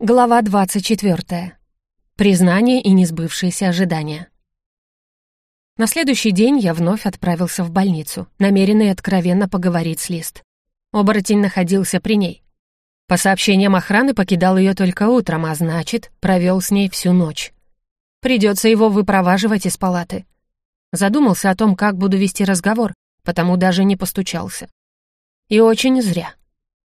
Глава 24. Признание и несбывшиеся ожидания. На следующий день я вновь отправился в больницу, намеренный откровенно поговорить с Лист. Оборотень находился при ней. По сообщениям охраны покидал ее только утром, а значит, провел с ней всю ночь. Придется его выпроваживать из палаты. Задумался о том, как буду вести разговор, потому даже не постучался. И очень зря.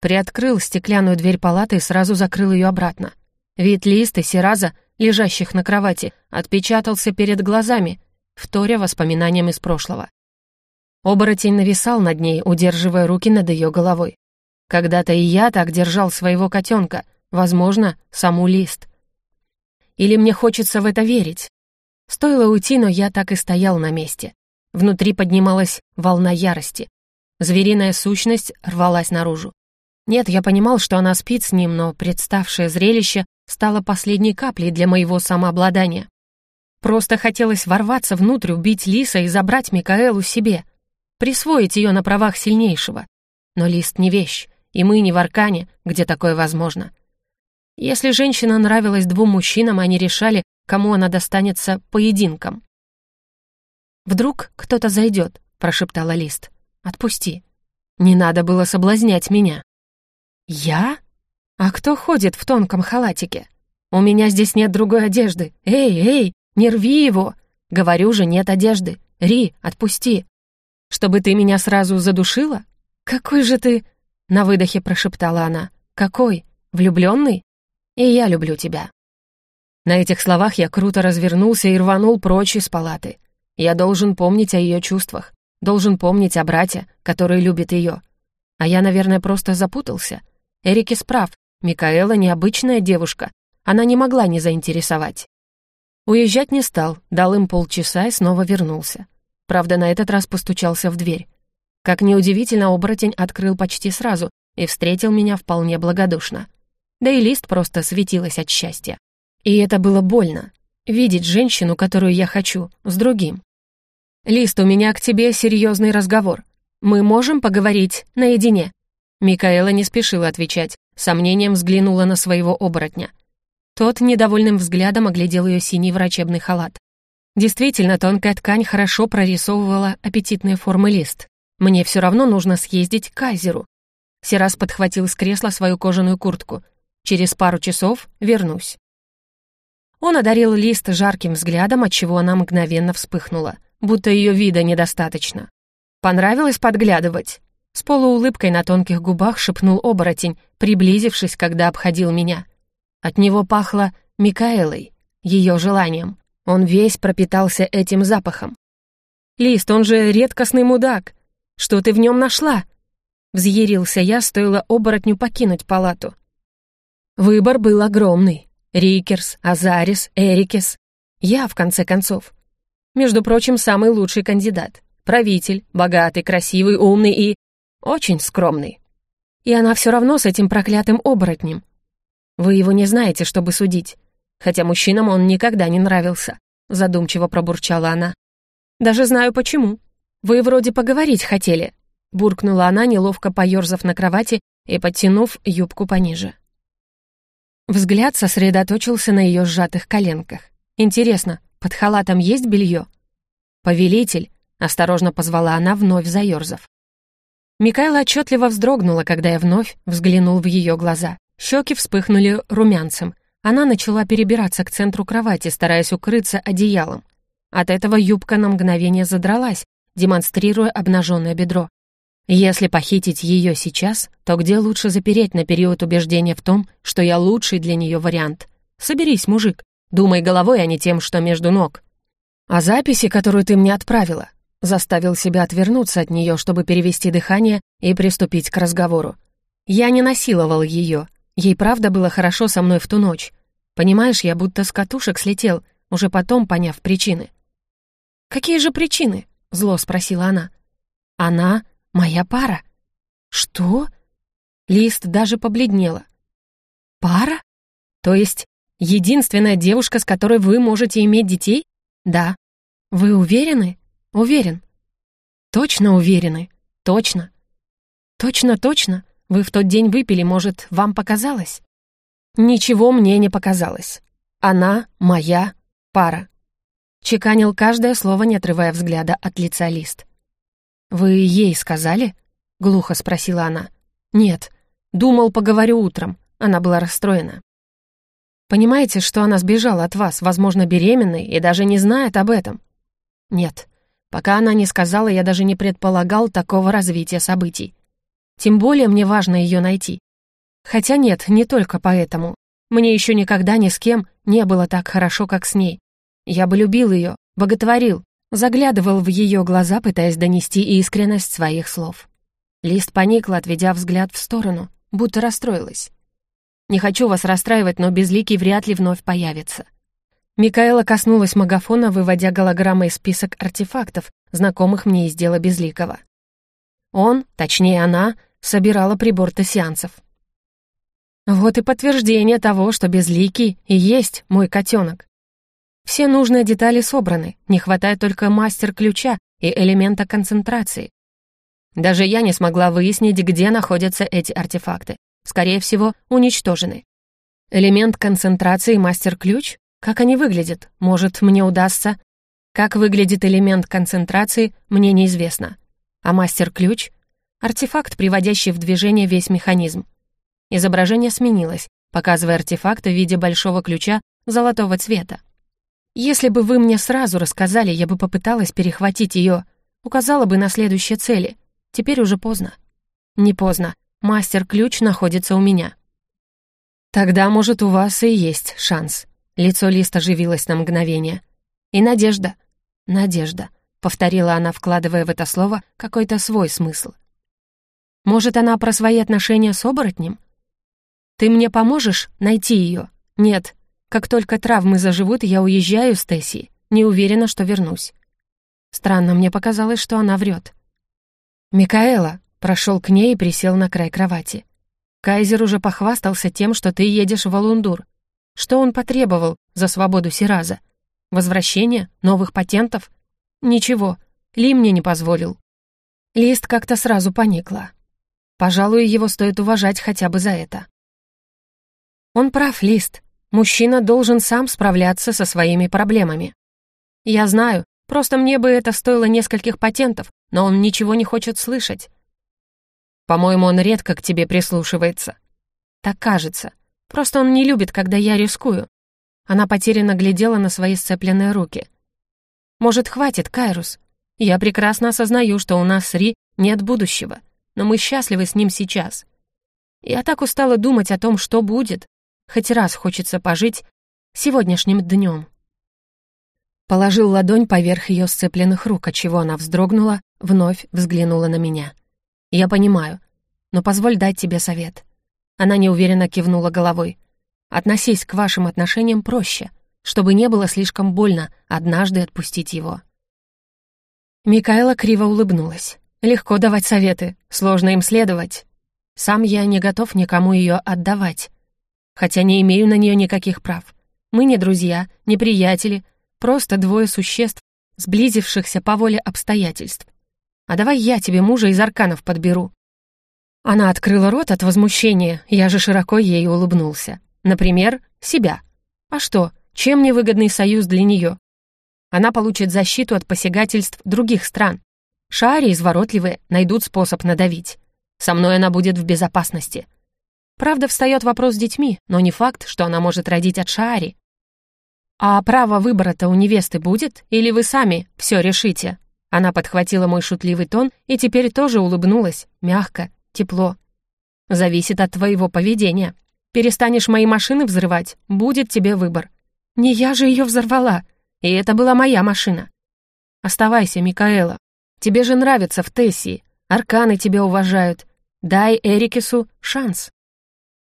Приоткрыл стеклянную дверь палаты и сразу закрыл ее обратно. Вид Лист и Сираза, лежащих на кровати, отпечатался перед глазами, вторя воспоминаниям из прошлого. Оборотень нависал над ней, удерживая руки над ее головой. Когда-то и я так держал своего котенка, возможно, саму Лист. Или мне хочется в это верить? Стоило уйти, но я так и стоял на месте. Внутри поднималась волна ярости. Звериная сущность рвалась наружу. Нет, я понимал, что она спит с ним, но представшее зрелище стало последней каплей для моего самообладания. Просто хотелось ворваться внутрь, убить Лиса и забрать Микаэлу себе, присвоить ее на правах сильнейшего. Но Лист не вещь, и мы не в Аркане, где такое возможно. Если женщина нравилась двум мужчинам, они решали, кому она достанется поединком. «Вдруг кто-то зайдет», — прошептала Лист. «Отпусти. Не надо было соблазнять меня». «Я? А кто ходит в тонком халатике? У меня здесь нет другой одежды. Эй, эй, не рви его! Говорю же, нет одежды. Ри, отпусти. Чтобы ты меня сразу задушила? Какой же ты...» На выдохе прошептала она. «Какой? Влюбленный? И я люблю тебя». На этих словах я круто развернулся и рванул прочь из палаты. Я должен помнить о ее чувствах, должен помнить о брате, который любит ее. А я, наверное, просто запутался — Эрикис прав, Микаэла необычная девушка, она не могла не заинтересовать. Уезжать не стал, дал им полчаса и снова вернулся. Правда, на этот раз постучался в дверь. Как неудивительно, оборотень открыл почти сразу и встретил меня вполне благодушно. Да и лист просто светилась от счастья. И это было больно. Видеть женщину, которую я хочу, с другим. «Лист, у меня к тебе серьезный разговор. Мы можем поговорить наедине?» Микаэла не спешила отвечать, сомнением взглянула на своего оборотня. Тот недовольным взглядом оглядел ее синий врачебный халат. Действительно, тонкая ткань хорошо прорисовывала аппетитные формы лист. Мне все равно нужно съездить к Кайзеру. Серас подхватил с кресла свою кожаную куртку. Через пару часов вернусь. Он одарил лист жарким взглядом, отчего она мгновенно вспыхнула, будто ее вида недостаточно. «Понравилось подглядывать?» С полуулыбкой на тонких губах шепнул оборотень, приблизившись, когда обходил меня. От него пахло Микаэлой, ее желанием. Он весь пропитался этим запахом. «Лист, он же редкостный мудак. Что ты в нем нашла?» Взъярился я, стоило оборотню покинуть палату. Выбор был огромный. Рикерс, Азарис, Эрикес. Я, в конце концов. Между прочим, самый лучший кандидат. Правитель, богатый, красивый, умный и очень скромный. И она все равно с этим проклятым оборотнем. Вы его не знаете, чтобы судить. Хотя мужчинам он никогда не нравился, задумчиво пробурчала она. Даже знаю почему. Вы вроде поговорить хотели, буркнула она, неловко поерзав на кровати и подтянув юбку пониже. Взгляд сосредоточился на ее сжатых коленках. Интересно, под халатом есть белье? Повелитель, осторожно позвала она, вновь заерзав. Микаэла отчетливо вздрогнула, когда я вновь взглянул в ее глаза. Щеки вспыхнули румянцем. Она начала перебираться к центру кровати, стараясь укрыться одеялом. От этого юбка на мгновение задралась, демонстрируя обнаженное бедро. Если похитить ее сейчас, то где лучше запереть на период убеждения в том, что я лучший для нее вариант? Соберись, мужик, думай головой, а не тем, что между ног. А записи, которую ты мне отправила, Заставил себя отвернуться от нее, чтобы перевести дыхание и приступить к разговору. Я не насиловал ее. Ей правда было хорошо со мной в ту ночь. Понимаешь, я будто с катушек слетел, уже потом поняв причины. «Какие же причины?» — зло спросила она. «Она моя пара». «Что?» Лист даже побледнела. «Пара? То есть единственная девушка, с которой вы можете иметь детей? Да. Вы уверены?» Уверен. Точно уверены. Точно. Точно, точно. Вы в тот день выпили, может, вам показалось? Ничего мне не показалось. Она моя пара. Чеканил каждое слово, не отрывая взгляда от лица Лист. «Вы ей сказали?» — глухо спросила она. «Нет. Думал, поговорю утром». Она была расстроена. «Понимаете, что она сбежала от вас, возможно, беременной, и даже не знает об этом?» «Нет. Пока она не сказала, я даже не предполагал такого развития событий. Тем более мне важно ее найти. Хотя нет, не только поэтому. Мне еще никогда ни с кем не было так хорошо, как с ней. Я бы любил ее, боготворил, заглядывал в ее глаза, пытаясь донести искренность своих слов. Лист поникла, отведя взгляд в сторону, будто расстроилась. «Не хочу вас расстраивать, но Безликий вряд ли вновь появится». Микаэла коснулась магафона, выводя голограммой список артефактов, знакомых мне из дела Безликого. Он, точнее она, собирала прибор тессианцев. Вот и подтверждение того, что Безликий и есть мой котенок. Все нужные детали собраны, не хватает только мастер-ключа и элемента концентрации. Даже я не смогла выяснить, где находятся эти артефакты. Скорее всего, уничтожены. Элемент концентрации мастер-ключ? Как они выглядят? Может, мне удастся? Как выглядит элемент концентрации, мне неизвестно. А мастер-ключ? Артефакт, приводящий в движение весь механизм. Изображение сменилось, показывая артефакт в виде большого ключа золотого цвета. Если бы вы мне сразу рассказали, я бы попыталась перехватить ее, указала бы на следующие цели. Теперь уже поздно. Не поздно. Мастер-ключ находится у меня. Тогда, может, у вас и есть шанс. Лицо Листа оживилось на мгновение. И надежда. Надежда, повторила она, вкладывая в это слово какой-то свой смысл. Может, она про свои отношения с оборотнем? Ты мне поможешь найти ее? Нет, как только травмы заживут, я уезжаю с Тесси. Не уверена, что вернусь. Странно, мне показалось, что она врет. «Микаэла!» прошел к ней и присел на край кровати. «Кайзер уже похвастался тем, что ты едешь в Алундур. Что он потребовал за свободу Сираза? Возвращение? Новых патентов? Ничего, Ли мне не позволил». Лист как-то сразу поникла. Пожалуй, его стоит уважать хотя бы за это. Он прав, Лист. Мужчина должен сам справляться со своими проблемами. Я знаю, просто мне бы это стоило нескольких патентов, но он ничего не хочет слышать. По-моему, он редко к тебе прислушивается. Так кажется. Просто он не любит, когда я рискую. Она потерянно глядела на свои сцепленные руки. Может, хватит, Кайрус? Я прекрасно осознаю, что у нас с Ри нет будущего, но мы счастливы с ним сейчас. Я так устала думать о том, что будет, Хоть раз хочется пожить сегодняшним днем. Положил ладонь поверх ее сцепленных рук, отчего она вздрогнула, вновь взглянула на меня. «Я понимаю, но позволь дать тебе совет». Она неуверенно кивнула головой. «Относись к вашим отношениям проще, чтобы не было слишком больно однажды отпустить его». Микаэла криво улыбнулась. «Легко давать советы, сложно им следовать. Сам я не готов никому ее отдавать хотя не имею на нее никаких прав. Мы не друзья, не приятели, просто двое существ, сблизившихся по воле обстоятельств. А давай я тебе мужа из арканов подберу». Она открыла рот от возмущения, я же широко ей улыбнулся. Например, себя. А что, чем невыгодный союз для нее? Она получит защиту от посягательств других стран. Шари изворотливые найдут способ надавить. Со мной она будет в безопасности. Правда, встает вопрос с детьми, но не факт, что она может родить от Шаари. «А право выбора-то у невесты будет? Или вы сами все решите?» Она подхватила мой шутливый тон и теперь тоже улыбнулась, мягко, тепло. «Зависит от твоего поведения. Перестанешь мои машины взрывать, будет тебе выбор. Не я же ее взорвала, и это была моя машина. Оставайся, Микаэла. Тебе же нравится в Тессии, арканы тебя уважают. Дай Эрикису шанс».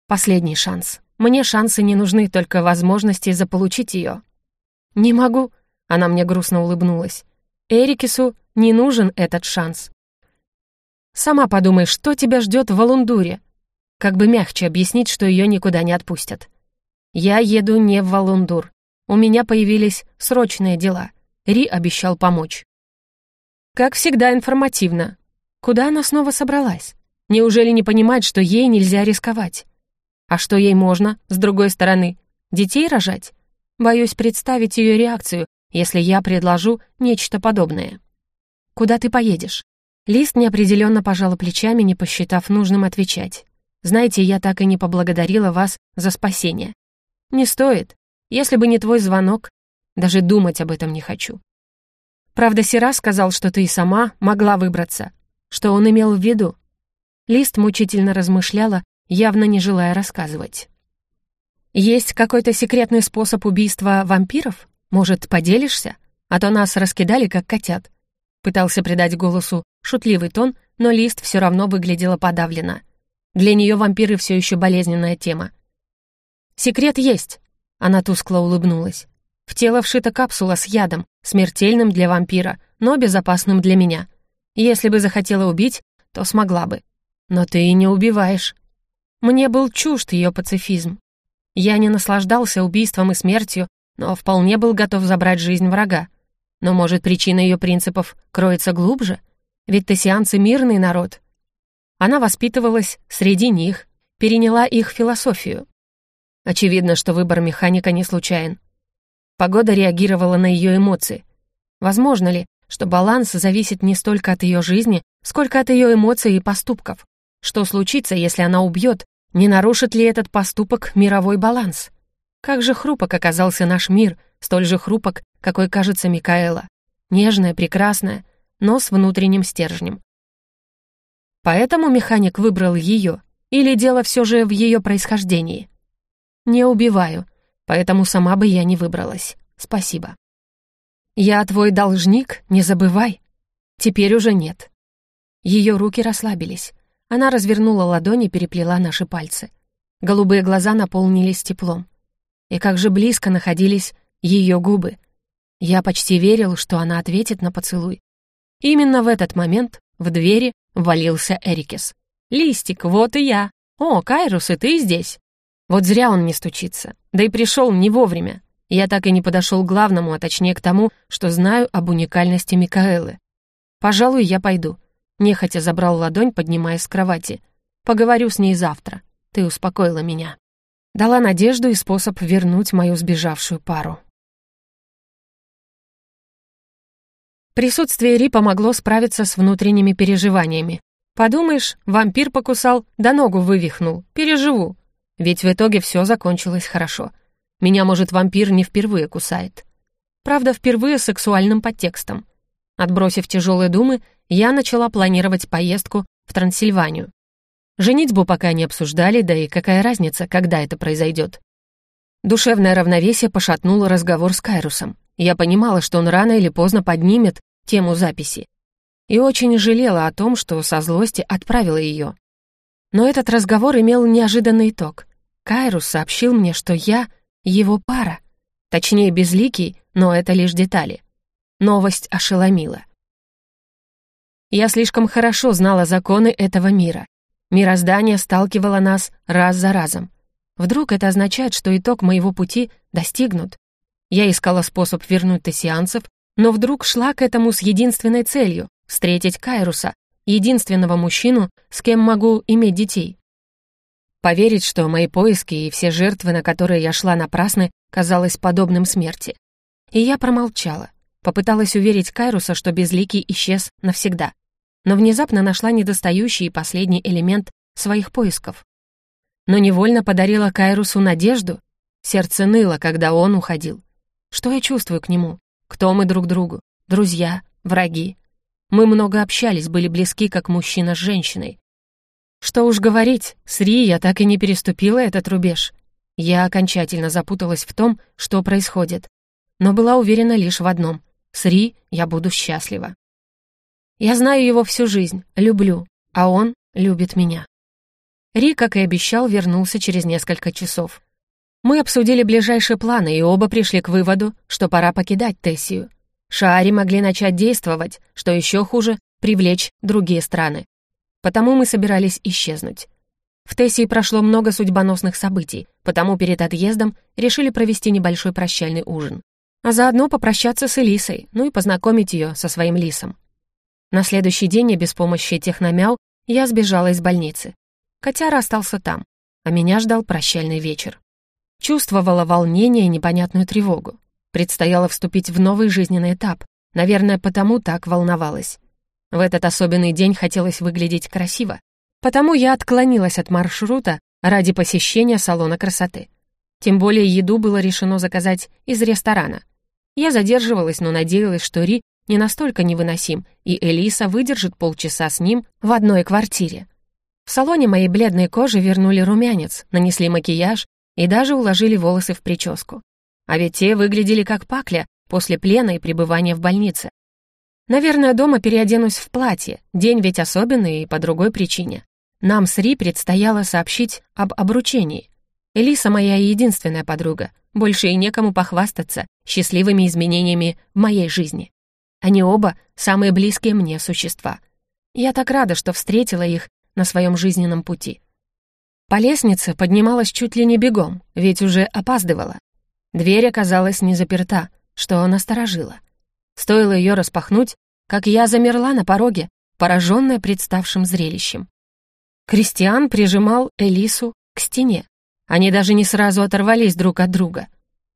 Последний шанс. Мне шансы не нужны, только возможности заполучить ее. «Не могу», — она мне грустно улыбнулась. «Эрикису не нужен этот шанс». «Сама подумай, что тебя ждет в Валундуре?» Как бы мягче объяснить, что ее никуда не отпустят. «Я еду не в Валундур. У меня появились срочные дела. Ри обещал помочь». Как всегда информативно. Куда она снова собралась? Неужели не понимает, что ей нельзя рисковать? А что ей можно, с другой стороны? Детей рожать? Боюсь представить ее реакцию, если я предложу нечто подобное. «Куда ты поедешь?» Лист неопределенно пожала плечами, не посчитав нужным отвечать. «Знаете, я так и не поблагодарила вас за спасение. Не стоит. Если бы не твой звонок, даже думать об этом не хочу. Правда, Сера сказал, что ты и сама могла выбраться. Что он имел в виду? Лист мучительно размышляла, явно не желая рассказывать. «Есть какой-то секретный способ убийства вампиров? Может, поделишься? А то нас раскидали, как котят». Пытался придать голосу шутливый тон, но Лист все равно выглядела подавленно. Для нее вампиры все еще болезненная тема. «Секрет есть», — она тускло улыбнулась. «В тело вшита капсула с ядом, смертельным для вампира, но безопасным для меня. Если бы захотела убить, то смогла бы. Но ты и не убиваешь. Мне был чужд ее пацифизм. Я не наслаждался убийством и смертью, но вполне был готов забрать жизнь врага. Но, может, причина ее принципов кроется глубже? Ведь тессианцы — мирный народ. Она воспитывалась среди них, переняла их философию. Очевидно, что выбор механика не случайен. Погода реагировала на ее эмоции. Возможно ли, что баланс зависит не столько от ее жизни, сколько от ее эмоций и поступков? Что случится, если она убьет? Не нарушит ли этот поступок мировой баланс? Как же хрупок оказался наш мир, столь же хрупок, какой кажется Микаэла. Нежная, прекрасная, но с внутренним стержнем. Поэтому механик выбрал ее, или дело все же в ее происхождении? Не убиваю, поэтому сама бы я не выбралась. Спасибо. Я твой должник, не забывай. Теперь уже нет. Ее руки расслабились. Она развернула ладони и переплела наши пальцы. Голубые глаза наполнились теплом. И как же близко находились ее губы. Я почти верил, что она ответит на поцелуй. Именно в этот момент в двери валился Эрикес. «Листик, вот и я! О, Кайрус, и ты здесь!» Вот зря он не стучится. Да и пришел не вовремя. Я так и не подошел к главному, а точнее к тому, что знаю об уникальности Микаэлы. «Пожалуй, я пойду. Нехотя забрал ладонь, поднимаясь с кровати. «Поговорю с ней завтра. Ты успокоила меня». Дала надежду и способ вернуть мою сбежавшую пару. Присутствие Ри помогло справиться с внутренними переживаниями. Подумаешь, вампир покусал, да ногу вывихнул. Переживу. Ведь в итоге все закончилось хорошо. Меня, может, вампир не впервые кусает. Правда, впервые сексуальным подтекстом. Отбросив тяжелые думы, я начала планировать поездку в Трансильванию. Женитьбу пока не обсуждали, да и какая разница, когда это произойдет. Душевное равновесие пошатнуло разговор с Кайрусом. Я понимала, что он рано или поздно поднимет тему записи. И очень жалела о том, что со злости отправила ее. Но этот разговор имел неожиданный итог. Кайрус сообщил мне, что я его пара. Точнее, безликий, но это лишь детали. Новость ошеломила. Я слишком хорошо знала законы этого мира. Мироздание сталкивало нас раз за разом. Вдруг это означает, что итог моего пути достигнут? Я искала способ вернуть тессианцев, но вдруг шла к этому с единственной целью — встретить Кайруса, единственного мужчину, с кем могу иметь детей. Поверить, что мои поиски и все жертвы, на которые я шла напрасны, казалось подобным смерти. И я промолчала. Попыталась уверить Кайруса, что Безликий исчез навсегда, но внезапно нашла недостающий и последний элемент своих поисков. Но невольно подарила Кайрусу надежду. Сердце ныло, когда он уходил. Что я чувствую к нему? Кто мы друг другу? Друзья? Враги? Мы много общались, были близки, как мужчина с женщиной. Что уж говорить, с Ри я так и не переступила этот рубеж. Я окончательно запуталась в том, что происходит, но была уверена лишь в одном. С Ри я буду счастлива. Я знаю его всю жизнь, люблю, а он любит меня. Ри, как и обещал, вернулся через несколько часов. Мы обсудили ближайшие планы и оба пришли к выводу, что пора покидать Тессию. Шаари могли начать действовать, что еще хуже — привлечь другие страны. Потому мы собирались исчезнуть. В Тессии прошло много судьбоносных событий, потому перед отъездом решили провести небольшой прощальный ужин а заодно попрощаться с Элисой, ну и познакомить ее со своим лисом. На следующий день, без помощи техномяу, я сбежала из больницы. Котяра остался там. а меня ждал прощальный вечер. Чувствовала волнение и непонятную тревогу. Предстояло вступить в новый жизненный этап, наверное, потому так волновалась. В этот особенный день хотелось выглядеть красиво, потому я отклонилась от маршрута ради посещения салона красоты. Тем более еду было решено заказать из ресторана. Я задерживалась, но надеялась, что Ри не настолько невыносим, и Элиса выдержит полчаса с ним в одной квартире. В салоне моей бледной кожи вернули румянец, нанесли макияж и даже уложили волосы в прическу. А ведь те выглядели как пакля после плена и пребывания в больнице. Наверное, дома переоденусь в платье, день ведь особенный и по другой причине. Нам с Ри предстояло сообщить об обручении. Элиса моя единственная подруга, больше и некому похвастаться счастливыми изменениями в моей жизни. Они оба самые близкие мне существа. Я так рада, что встретила их на своем жизненном пути. По лестнице поднималась чуть ли не бегом, ведь уже опаздывала. Дверь оказалась не заперта, что насторожило. Стоило ее распахнуть, как я замерла на пороге, пораженная представшим зрелищем. Кристиан прижимал Элису к стене. Они даже не сразу оторвались друг от друга.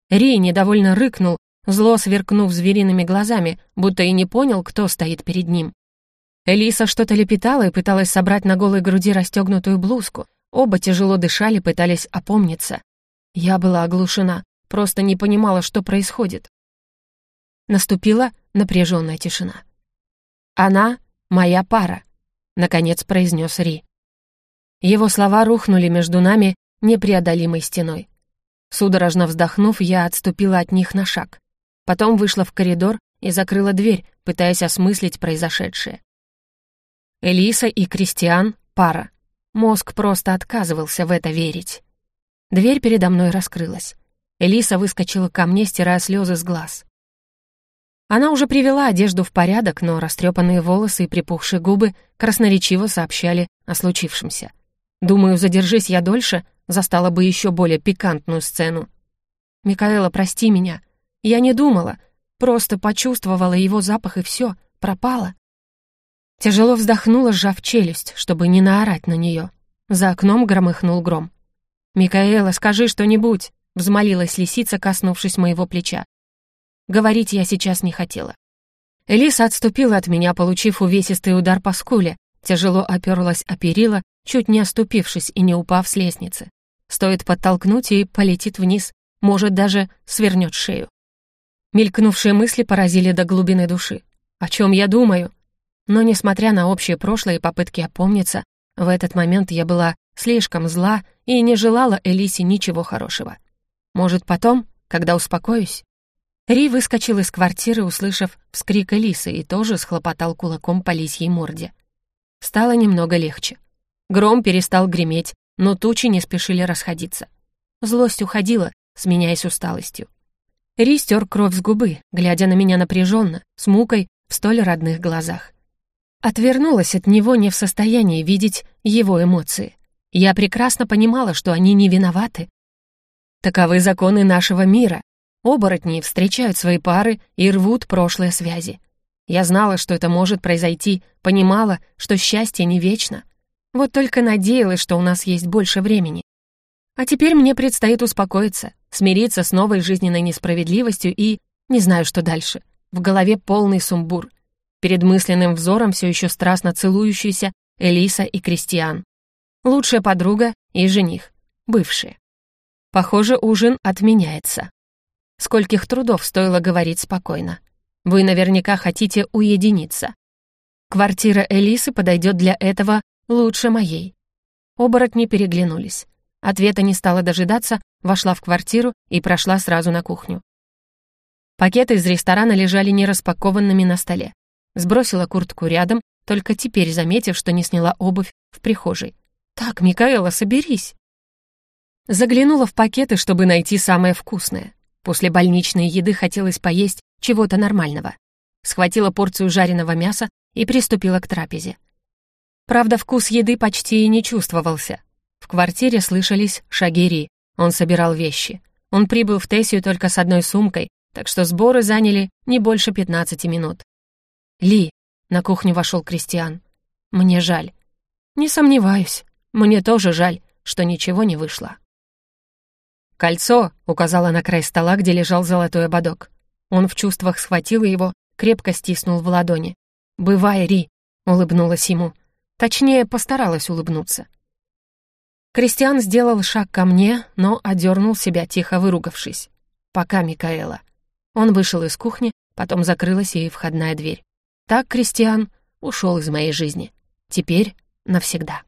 Ри недовольно рыкнул, зло сверкнув звериными глазами, будто и не понял, кто стоит перед ним. Элиса что-то лепетала и пыталась собрать на голой груди расстегнутую блузку. Оба тяжело дышали, пытались опомниться. Я была оглушена, просто не понимала, что происходит. Наступила напряженная тишина. «Она — моя пара», — наконец произнес Ри. Его слова рухнули между нами непреодолимой стеной. Судорожно вздохнув, я отступила от них на шаг. Потом вышла в коридор и закрыла дверь, пытаясь осмыслить произошедшее. Элиса и Кристиан — пара. Мозг просто отказывался в это верить. Дверь передо мной раскрылась. Элиса выскочила ко мне, стирая слезы с глаз. Она уже привела одежду в порядок, но растрепанные волосы и припухшие губы красноречиво сообщали о случившемся. Думаю, задержись я дольше, застала бы еще более пикантную сцену. «Микаэла, прости меня. Я не думала, просто почувствовала его запах и все, пропала». Тяжело вздохнула, сжав челюсть, чтобы не наорать на нее. За окном громыхнул гром. «Микаэла, скажи что-нибудь», — взмолилась лисица, коснувшись моего плеча. Говорить я сейчас не хотела. Элиса отступила от меня, получив увесистый удар по скуле, тяжело оперлась о перила чуть не оступившись и не упав с лестницы. Стоит подтолкнуть и полетит вниз, может, даже свернет шею. Мелькнувшие мысли поразили до глубины души. О чем я думаю? Но, несмотря на общее прошлое и попытки опомниться, в этот момент я была слишком зла и не желала Элисе ничего хорошего. Может, потом, когда успокоюсь? Ри выскочил из квартиры, услышав вскрик Элисы, и тоже схлопотал кулаком по лисьей морде. Стало немного легче. Гром перестал греметь, но тучи не спешили расходиться. Злость уходила, сменяясь усталостью. Ри стер кровь с губы, глядя на меня напряженно, с мукой в столь родных глазах. Отвернулась от него не в состоянии видеть его эмоции. Я прекрасно понимала, что они не виноваты. Таковы законы нашего мира. Оборотни встречают свои пары и рвут прошлые связи. Я знала, что это может произойти, понимала, что счастье не вечно. Вот только надеялась, что у нас есть больше времени. А теперь мне предстоит успокоиться, смириться с новой жизненной несправедливостью и... Не знаю, что дальше. В голове полный сумбур. Перед мысленным взором все еще страстно целующиеся Элиса и Кристиан. Лучшая подруга и жених. Бывшие. Похоже, ужин отменяется. Скольких трудов стоило говорить спокойно. Вы наверняка хотите уединиться. Квартира Элисы подойдет для этого лучше моей. Оборотни переглянулись. Ответа не стала дожидаться, вошла в квартиру и прошла сразу на кухню. Пакеты из ресторана лежали нераспакованными на столе. Сбросила куртку рядом, только теперь заметив, что не сняла обувь в прихожей. «Так, Микаэла, соберись!» Заглянула в пакеты, чтобы найти самое вкусное. После больничной еды хотелось поесть чего-то нормального. Схватила порцию жареного мяса и приступила к трапезе. Правда, вкус еды почти и не чувствовался. В квартире слышались шаги Ри. Он собирал вещи. Он прибыл в Тессию только с одной сумкой, так что сборы заняли не больше 15 минут. «Ли», — на кухню вошел Кристиан, — «мне жаль». «Не сомневаюсь. Мне тоже жаль. что ничего не вышло. «Кольцо!» — указала на край стола, где лежал золотой ободок. Он в чувствах схватил его, крепко стиснул в ладони. «Бывай, Ри!» — улыбнулась ему. Точнее, постаралась улыбнуться. Кристиан сделал шаг ко мне, но одернул себя, тихо выругавшись. «Пока, Микаэла». Он вышел из кухни, потом закрылась и входная дверь. Так Кристиан ушел из моей жизни. Теперь навсегда.